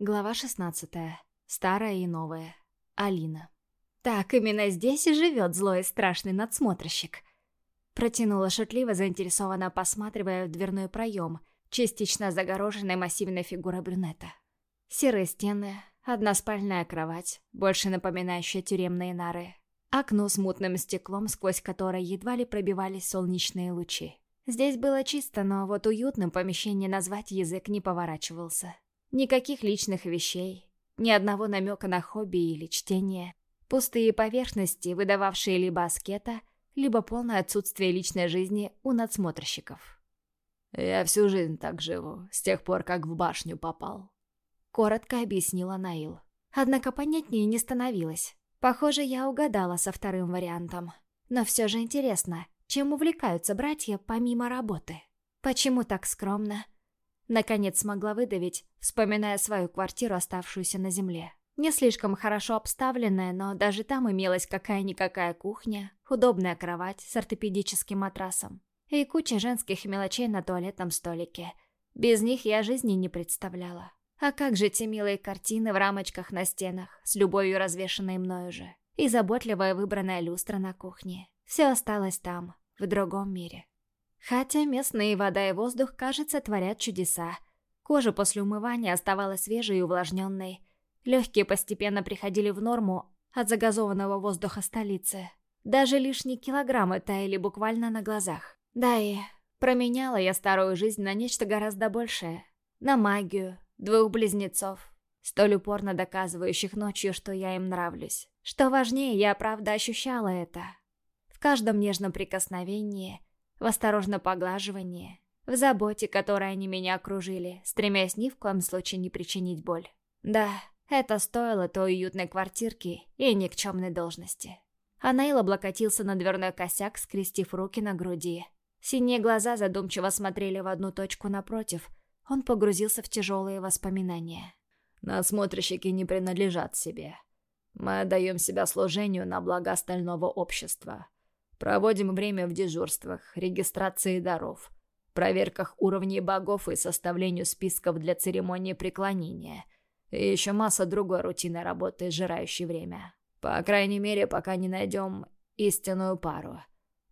Глава 16. Старая и новая. Алина. «Так именно здесь и живет злой и страшный надсмотрщик», протянула шутливо, заинтересованно посматривая в дверной проем, частично загороженной массивной фигурой брюнета. Серые стены, односпальная кровать, больше напоминающая тюремные нары, окно с мутным стеклом, сквозь которое едва ли пробивались солнечные лучи. Здесь было чисто, но вот уютным помещение назвать язык не поворачивался. Никаких личных вещей, ни одного намека на хобби или чтение. Пустые поверхности, выдававшие либо аскета, либо полное отсутствие личной жизни у надсмотрщиков. «Я всю жизнь так живу, с тех пор, как в башню попал», — коротко объяснила Наил. Однако понятнее не становилось. Похоже, я угадала со вторым вариантом. Но все же интересно, чем увлекаются братья помимо работы? Почему так скромно? Наконец смогла выдавить, вспоминая свою квартиру, оставшуюся на земле. Не слишком хорошо обставленная, но даже там имелась какая-никакая кухня, удобная кровать с ортопедическим матрасом и куча женских мелочей на туалетном столике. Без них я жизни не представляла. А как же те милые картины в рамочках на стенах, с любовью развешанной мною же, и заботливая выбранная люстра на кухне. Все осталось там, в другом мире. Хотя местные вода и воздух, кажется, творят чудеса. Кожа после умывания оставалась свежей и увлажненной. Легкие постепенно приходили в норму от загазованного воздуха столицы. Даже лишние килограммы таяли буквально на глазах. Да и променяла я старую жизнь на нечто гораздо большее. На магию, двух близнецов, столь упорно доказывающих ночью, что я им нравлюсь. Что важнее, я правда ощущала это. В каждом нежном прикосновении – в осторожном поглаживании, в заботе, которой они меня окружили, стремясь ни в коем случае не причинить боль. Да, это стоило той уютной квартирки и никчемной должности. Анаил облокотился на дверной косяк, скрестив руки на груди. Синие глаза задумчиво смотрели в одну точку напротив. Он погрузился в тяжелые воспоминания. «Насмотрщики не принадлежат себе. Мы отдаем себя служению на благо остального общества. Проводим время в дежурствах, регистрации даров, проверках уровней богов и составлению списков для церемонии преклонения. И еще масса другой рутинной работы, сжирающей время. По крайней мере, пока не найдем истинную пару.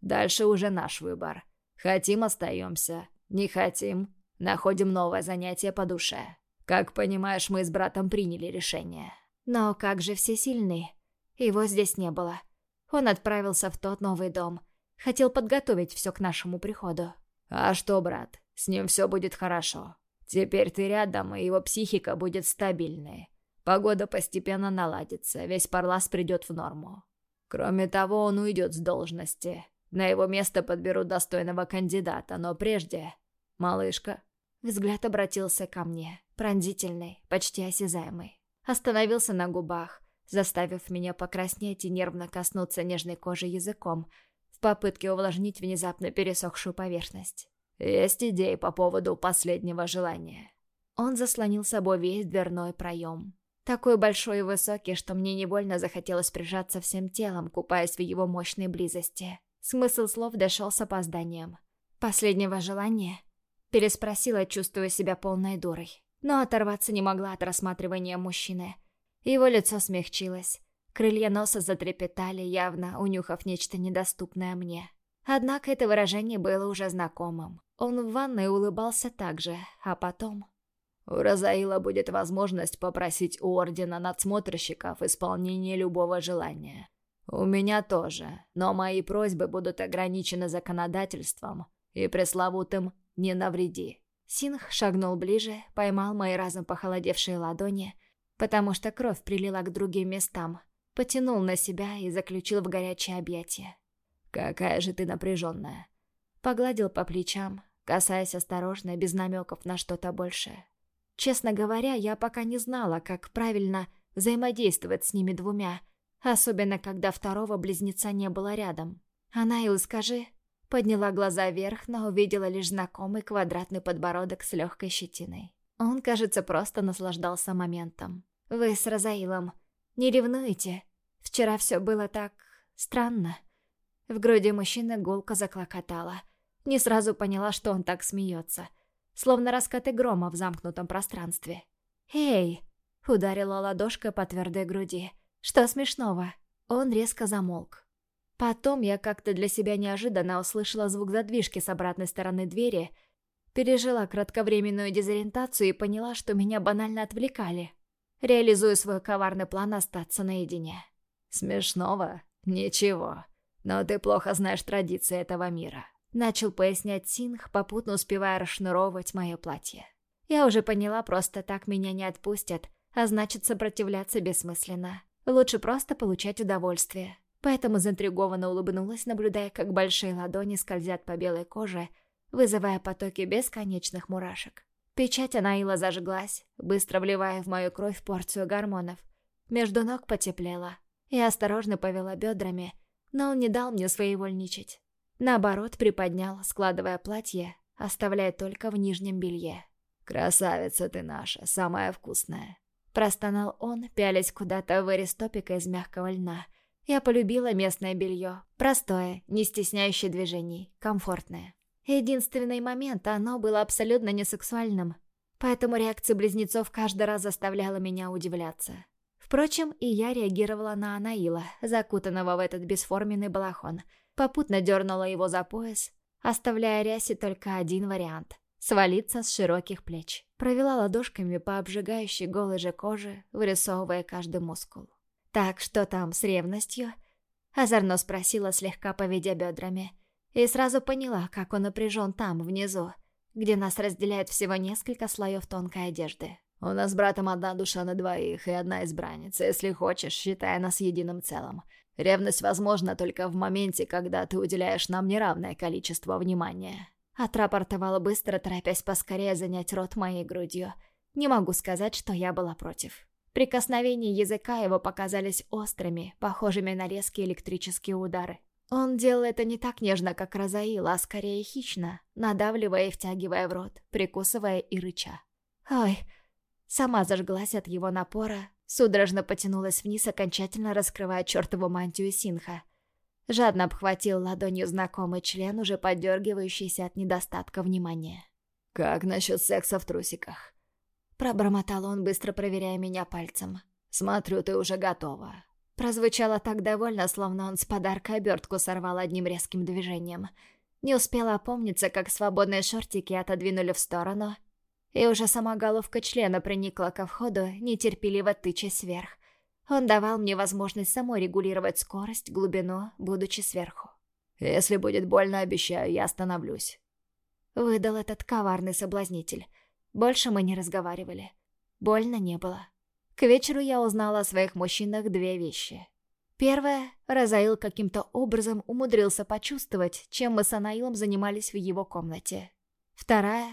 Дальше уже наш выбор. Хотим – остаемся. Не хотим – находим новое занятие по душе. Как понимаешь, мы с братом приняли решение. Но как же все сильны? Его здесь не было. Он отправился в тот новый дом. Хотел подготовить все к нашему приходу. «А что, брат, с ним все будет хорошо. Теперь ты рядом, и его психика будет стабильной. Погода постепенно наладится, весь Парлас придет в норму. Кроме того, он уйдет с должности. На его место подберут достойного кандидата, но прежде... Малышка...» Взгляд обратился ко мне, пронзительный, почти осязаемый. Остановился на губах, заставив меня покраснеть и нервно коснуться нежной кожи языком, в попытке увлажнить внезапно пересохшую поверхность. «Есть идеи по поводу последнего желания». Он заслонил собой весь дверной проем. Такой большой и высокий, что мне невольно захотелось прижаться всем телом, купаясь в его мощной близости. Смысл слов дошел с опозданием. «Последнего желания?» Переспросила, чувствуя себя полной дурой. Но оторваться не могла от рассматривания мужчины – его лицо смягчилось. Крылья носа затрепетали, явно унюхав нечто недоступное мне. Однако это выражение было уже знакомым. Он в ванной улыбался так же, а потом... У Розаила будет возможность попросить у Ордена надсмотрщиков исполнение любого желания. У меня тоже, но мои просьбы будут ограничены законодательством и пресловутым «не навреди». Синх шагнул ближе, поймал мои разом похолодевшие ладони потому что кровь прилила к другим местам, потянул на себя и заключил в горячее объятие. «Какая же ты напряженная!» Погладил по плечам, касаясь осторожно, без намеков на что-то большее. Честно говоря, я пока не знала, как правильно взаимодействовать с ними двумя, особенно когда второго близнеца не было рядом. «Анаил, скажи...» Подняла глаза вверх, но увидела лишь знакомый квадратный подбородок с легкой щетиной. Он, кажется, просто наслаждался моментом. «Вы с Розаилом не ревнуете? Вчера все было так... странно». В груди мужчины гулко заклокотала. Не сразу поняла, что он так смеется. Словно раскаты грома в замкнутом пространстве. «Эй!» Ударила ладошкой по твердой груди. Что смешного? Он резко замолк. Потом я как-то для себя неожиданно услышала звук задвижки с обратной стороны двери, пережила кратковременную дезориентацию и поняла, что меня банально отвлекали. Реализую свой коварный план остаться наедине. «Смешного? Ничего. Но ты плохо знаешь традиции этого мира», — начал пояснять Синх, попутно успевая расшнуровывать мое платье. Я уже поняла, просто так меня не отпустят, а значит, сопротивляться бессмысленно. Лучше просто получать удовольствие. Поэтому заинтригованно улыбнулась, наблюдая, как большие ладони скользят по белой коже, вызывая потоки бесконечных мурашек. Печать Анаила зажглась, быстро вливая в мою кровь порцию гормонов. Между ног потеплело. Я осторожно повела бедрами, но он не дал мне своевольничать. Наоборот, приподнял, складывая платье, оставляя только в нижнем белье. «Красавица ты наша, самая вкусная!» Простонал он, пялясь куда-то в вырез топика из мягкого льна. Я полюбила местное белье. Простое, не стесняющее движений, комфортное. Единственный момент, оно было абсолютно несексуальным. Поэтому реакция близнецов каждый раз заставляла меня удивляться. Впрочем, и я реагировала на Анаила, закутанного в этот бесформенный балахон. Попутно дернула его за пояс, оставляя Рясе только один вариант свалиться с широких плеч. Провела ладошками по обжигающей голой же коже, вырисовывая каждый мускул. «Так, что там с ревностью?» Озорно спросила, слегка поведя бедрами. И сразу поняла, как он напряжен там, внизу, где нас разделяет всего несколько слоев тонкой одежды. «У нас с братом одна душа на двоих и одна избранница, если хочешь, считая нас единым целым. Ревность возможна только в моменте, когда ты уделяешь нам неравное количество внимания». Отрапортовала быстро, торопясь поскорее занять рот моей грудью. Не могу сказать, что я была против. Прикосновения языка его показались острыми, похожими на резкие электрические удары. Он делал это не так нежно, как Розаил, а скорее хищно, надавливая и втягивая в рот, прикусывая и рыча. Ой, сама зажглась от его напора, судорожно потянулась вниз, окончательно раскрывая чертову мантию Синха — Жадно обхватил ладонью знакомый член, уже подергивающийся от недостатка внимания. «Как насчет секса в трусиках?» Пробормотал он, быстро проверяя меня пальцем. «Смотрю, ты уже готова». Прозвучало так довольно, словно он с подарка обертку сорвал одним резким движением. Не успела опомниться, как свободные шортики отодвинули в сторону, и уже сама головка члена проникла ко входу, нетерпеливо тычась вверх. Он давал мне возможность самой регулировать скорость, глубину, будучи сверху. «Если будет больно, обещаю, я остановлюсь». Выдал этот коварный соблазнитель. Больше мы не разговаривали. Больно не было. К вечеру я узнала о своих мужчинах две вещи. Первое, Розаил каким-то образом умудрился почувствовать, чем мы с Анаилом занимались в его комнате. Вторая,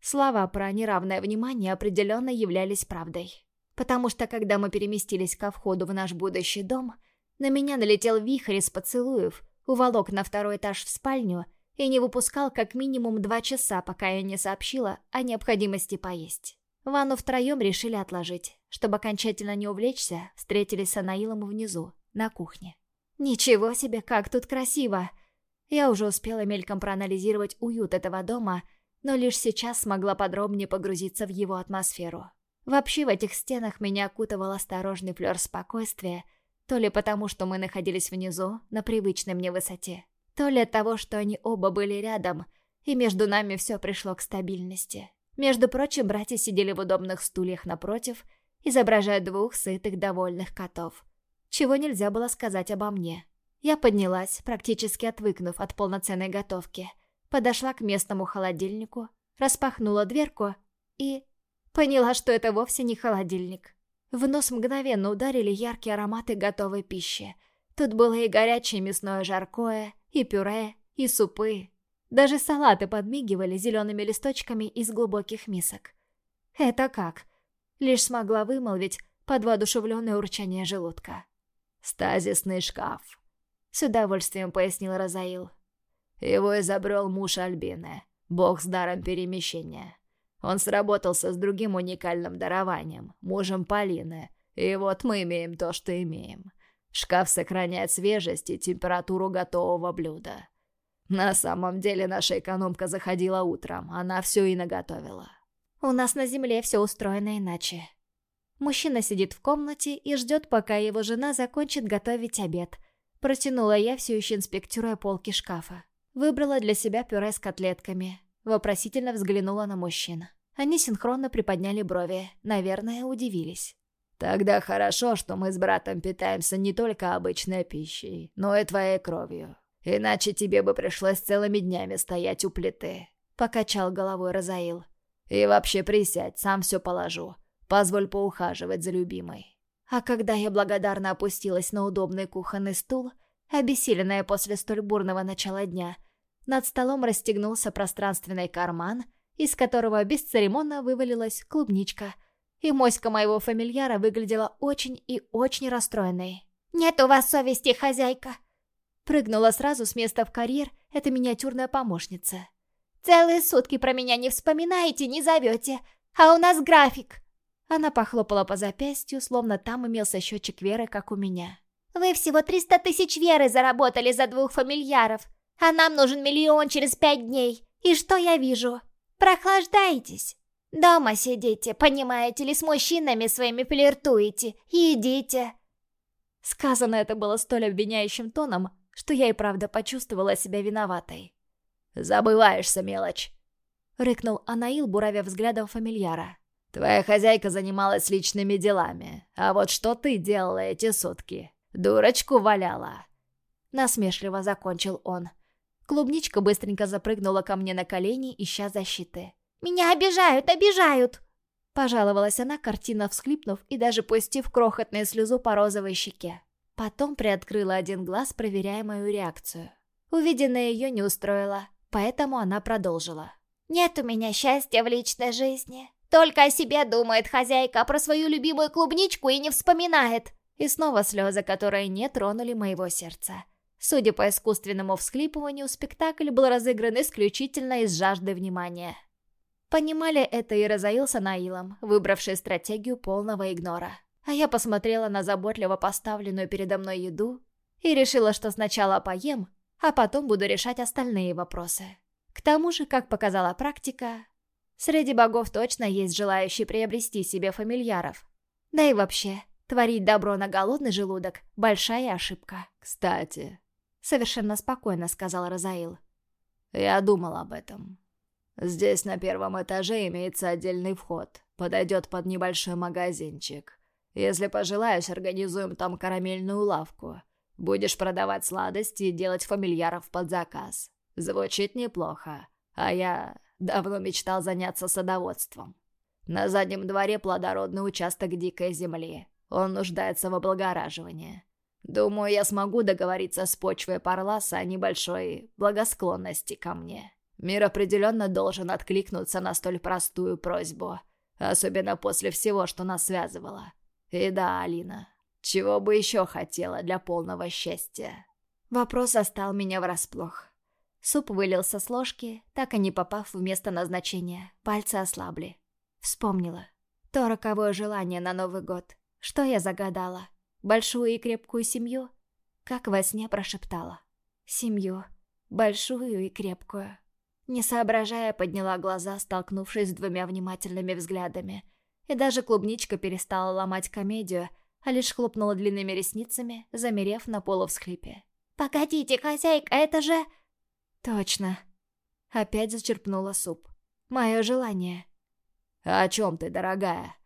слова про неравное внимание определенно являлись правдой. Потому что, когда мы переместились ко входу в наш будущий дом, на меня налетел вихрь из поцелуев, уволок на второй этаж в спальню и не выпускал как минимум два часа, пока я не сообщила о необходимости поесть. Ванну втроем решили отложить. Чтобы окончательно не увлечься, встретились с Анаилом внизу, на кухне. «Ничего себе, как тут красиво!» Я уже успела мельком проанализировать уют этого дома, но лишь сейчас смогла подробнее погрузиться в его атмосферу. Вообще в этих стенах меня окутывал осторожный флёр спокойствия, то ли потому, что мы находились внизу, на привычной мне высоте, то ли от того, что они оба были рядом, и между нами все пришло к стабильности. Между прочим, братья сидели в удобных стульях напротив, изображая двух сытых довольных котов. Чего нельзя было сказать обо мне. Я поднялась, практически отвыкнув от полноценной готовки, подошла к местному холодильнику, распахнула дверку и Поняла, что это вовсе не холодильник. В нос мгновенно ударили яркие ароматы готовой пищи. Тут было и горячее мясное жаркое, и пюре, и супы. Даже салаты подмигивали зелеными листочками из глубоких мисок. «Это как?» Лишь смогла вымолвить под воодушевленное урчание желудка. «Стазисный шкаф», — с удовольствием пояснил Розаил. «Его изобрел муж Альбины, бог с даром перемещения. Он сработался с другим уникальным дарованием, мужем Полины. И вот мы имеем то, что имеем. Шкаф сохраняет свежесть и температуру готового блюда. На самом деле наша экономка заходила утром, она все и наготовила. У нас на земле все устроено иначе. Мужчина сидит в комнате и ждет, пока его жена закончит готовить обед. Протянула я, все еще инспектируя полки шкафа. Выбрала для себя пюре с котлетками. Вопросительно взглянула на мужчин. Они синхронно приподняли брови, наверное, удивились. «Тогда хорошо, что мы с братом питаемся не только обычной пищей, но и твоей кровью. Иначе тебе бы пришлось целыми днями стоять у плиты», — покачал головой Розаил. «И вообще присядь, сам все положу. Позволь поухаживать за любимой». А когда я благодарно опустилась на удобный кухонный стул, обессиленная после столь бурного начала дня, над столом расстегнулся пространственный карман, из которого бесцеремонно вывалилась клубничка, и моська моего фамильяра выглядела очень и очень расстроенной. «Нет у вас совести, хозяйка!» Прыгнула сразу с места в карьер эта миниатюрная помощница. «Целые сутки про меня не вспоминаете, не зовете, а у нас график!» Она похлопала по запястью, словно там имелся счетчик веры, как у меня. «Вы всего 300 тысяч веры заработали за двух фамильяров, а нам нужен миллион через пять дней. И что я вижу? Прохлаждаетесь. Дома сидите, понимаете ли, с мужчинами своими флиртуете. Едите. Сказано это было столь обвиняющим тоном, что я и правда почувствовала себя виноватой. «Забываешься, мелочь!» — рыкнул Анаил, буравя взглядом фамильяра. «Твоя хозяйка занималась личными делами, а вот что ты делала эти сутки? Дурочку валяла!» Насмешливо закончил он. Клубничка быстренько запрыгнула ко мне на колени, ища защиты. «Меня обижают, обижают!» Пожаловалась она, картина всхлипнув и даже пустив крохотную слезу по розовой щеке. Потом приоткрыла один глаз, проверяя мою реакцию. Увиденное ее не устроило, поэтому она продолжила. «Нет у меня счастья в личной жизни. Только о себе думает хозяйка, а про свою любимую клубничку и не вспоминает». И снова слезы, которые не тронули моего сердца. Судя по искусственному всхлипыванию, спектакль был разыгран исключительно из жажды внимания. Понимали это и Розаил с Анаилом, выбравший стратегию полного игнора. А я посмотрела на заботливо поставленную передо мной еду и решила, что сначала поем, а потом буду решать остальные вопросы. К тому же, как показала практика, среди богов точно есть желающие приобрести себе фамильяров. Да и вообще, творить добро на голодный желудок – большая ошибка. Кстати, Совершенно спокойно сказал Розаил. Я думал об этом. Здесь на первом этаже имеется отдельный вход. Подойдет под небольшой магазинчик. Если пожелаешь, организуем там карамельную лавку. Будешь продавать сладости и делать фамильяров под заказ. Звучит неплохо. А я давно мечтал заняться садоводством. На заднем дворе плодородный участок дикой земли. Он нуждается в облагораживании. Думаю, я смогу договориться с почвой Парласа о небольшой благосклонности ко мне. Мир определенно должен откликнуться на столь простую просьбу, особенно после всего, что нас связывало. И да, Алина, чего бы еще хотела для полного счастья? Вопрос остал меня врасплох. Суп вылился с ложки, так и не попав в место назначения. Пальцы ослабли. Вспомнила. То роковое желание на Новый год. Что я загадала? большую и крепкую семью, как во сне прошептала. Семью, большую и крепкую. Не соображая, подняла глаза, столкнувшись с двумя внимательными взглядами. И даже клубничка перестала ломать комедию, а лишь хлопнула длинными ресницами, замерев на полувсхлипе. «Погодите, хозяйка, это же...» «Точно». Опять зачерпнула суп. «Мое желание». «О чем ты, дорогая?»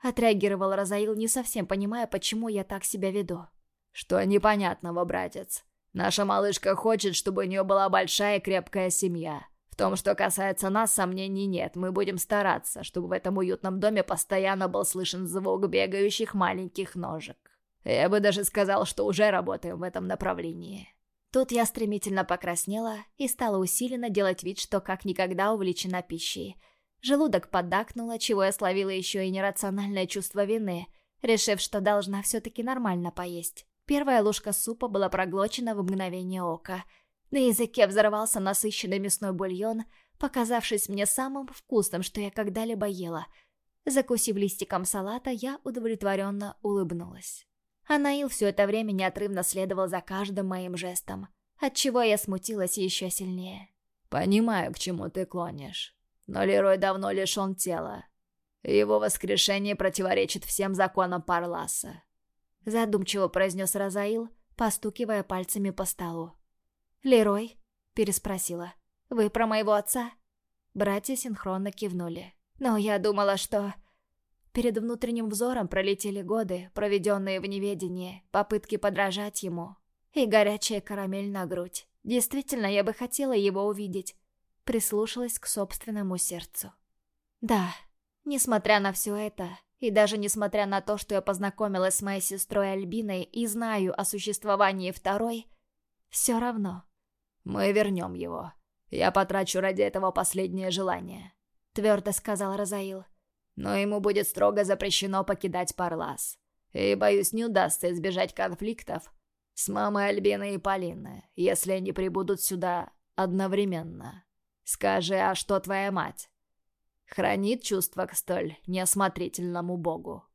Отреагировал Розаил, не совсем понимая, почему я так себя веду. «Что непонятного, братец? Наша малышка хочет, чтобы у нее была большая крепкая семья. Том, что касается нас, сомнений нет. Мы будем стараться, чтобы в этом уютном доме постоянно был слышен звук бегающих маленьких ножек. Я бы даже сказал, что уже работаем в этом направлении». Тут я стремительно покраснела и стала усиленно делать вид, что как никогда увлечена пищей – Желудок поддакнуло, чего я словила еще и нерациональное чувство вины, решив, что должна все-таки нормально поесть. Первая ложка супа была проглочена в мгновение ока. На языке взорвался насыщенный мясной бульон, показавшись мне самым вкусным, что я когда-либо ела. Закусив листиком салата, я удовлетворенно улыбнулась. Анаил все это время неотрывно следовал за каждым моим жестом, отчего я смутилась еще сильнее. «Понимаю, к чему ты клонишь», но Лерой давно лишен тела. Его воскрешение противоречит всем законам Парласа. Задумчиво произнес Розаил, постукивая пальцами по столу. «Лерой?» — переспросила. «Вы про моего отца?» Братья синхронно кивнули. «Но я думала, что...» Перед внутренним взором пролетели годы, проведенные в неведении, попытки подражать ему. И горячая карамель на грудь. Действительно, я бы хотела его увидеть. Прислушалась к собственному сердцу. Да, несмотря на все это, и даже несмотря на то, что я познакомилась с моей сестрой Альбиной и знаю о существовании второй, все равно. «Мы вернем его. Я потрачу ради этого последнее желание», — твердо сказал Розаил. «Но ему будет строго запрещено покидать Парлас. И, боюсь, не удастся избежать конфликтов с мамой Альбины и Полины, если они прибудут сюда одновременно. Скажи, а что твоя мать?» хранит чувство к столь неосмотрительному богу.